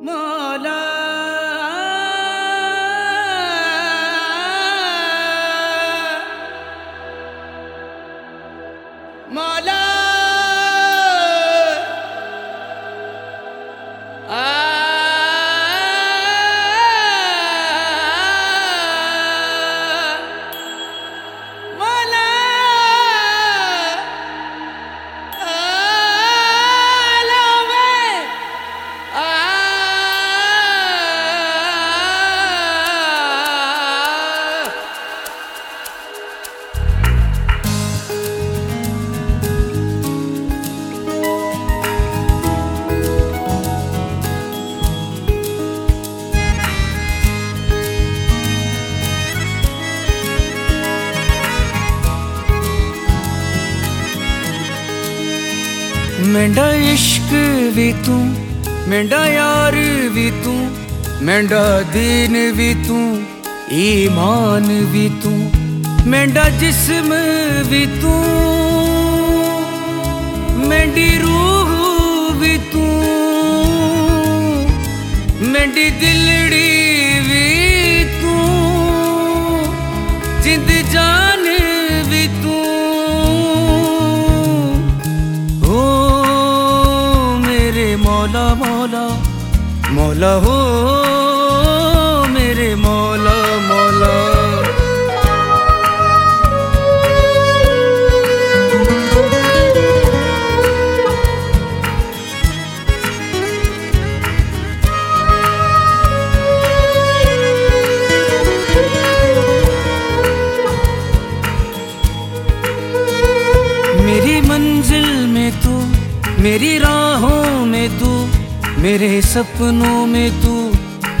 Mala ਮੈਂਡਾ ਇਸ਼ਕ ਵੀ ਤੂੰ ਮੈਂਡਾ ਯਾਰ ਵੀ ਤੂੰ ਮੈਂਡਾ ਦੀਨ ਵੀ ਤੂੰ ਈਮਾਨ ਵੀ ਤੂੰ ਮੈਂਡਾ ਜਿਸਮ ਵੀ ਤੂੰ ਮੈਂਡੀ ਰੂਹ ਵੀ ਤੂੰ ਮੈਂਡੀ ਦਿਲੜੀ ਵੀ ਤੂੰ ਜਿੰਦ ਜਾ मौला हो मेरे मौला मौला। मेरी मंजिल में तू मेरी राहों में तू मेरे सपनों में तू,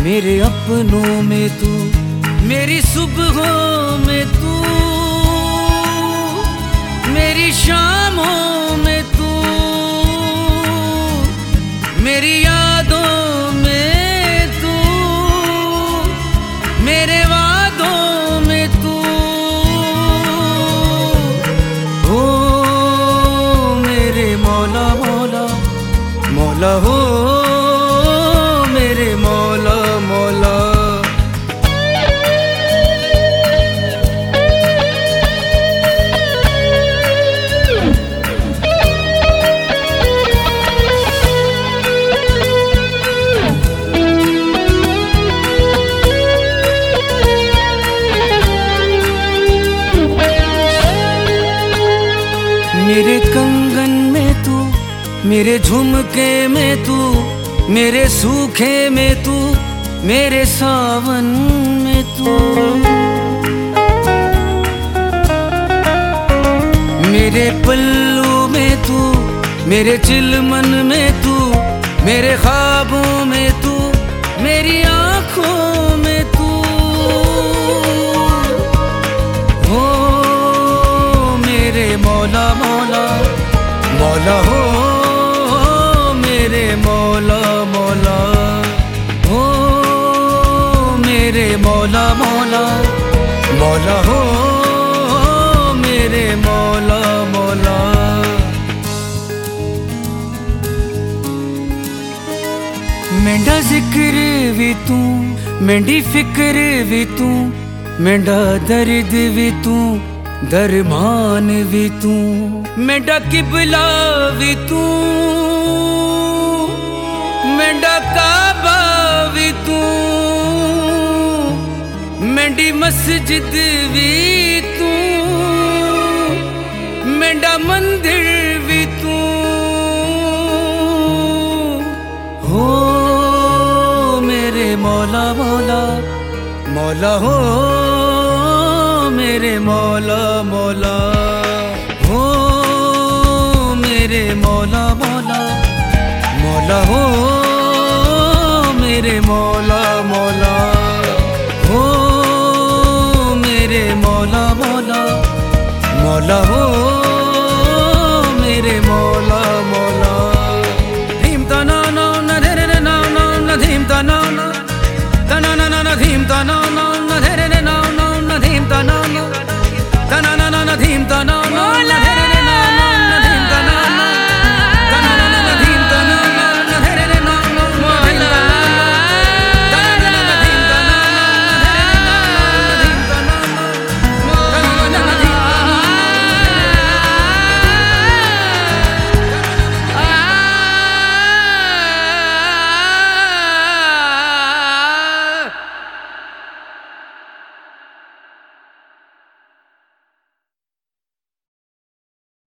मेरे अपनों में तू, मेरी सुबहों में तू, मेरी शामों में तू मेरे झुमके में तू, मेरे सूखे में तू, मेरे सावन में तू। मेरे पल्लू में तू, मेरे चिलमन में तू, मेरे ख्वाबों में तू, मेरी आँखों में तू। हो मेरे मौला मौला। ਮੇਰੇ ਮੌਲਾ ਮੌਲਾ ਮੌਲਾ ਹੋ ਮੇਰੇ ਮੌਲਾ ਮੌਲਾ ਮੈਂਡਾ ਜ਼ਿਕਰ ਵੀ ਤੂੰ ਮੈਂਡੀ ਫਿਕਰ ਵੀ ਤੂੰ ਮੈਂਡਾ ਦਰਦ ਵੀ ਤੂੰ ਦਰਮਾਨ ਵੀ ਤੂੰ ਮੈਂਡਾ ਕਿਬਲਾ ਵੀ ਤੂੰ ਮੈਂਡਾ ਕਾਬਾ ਵੀ ਤੂੰ मेंढी मस्जिद भी तू, मेंढा मंदिर भी तू। हो मेरे मौला मौला मौला, हो मेरे मौला मौला। हो मेरे मौला मौला मौला, हो मौला हो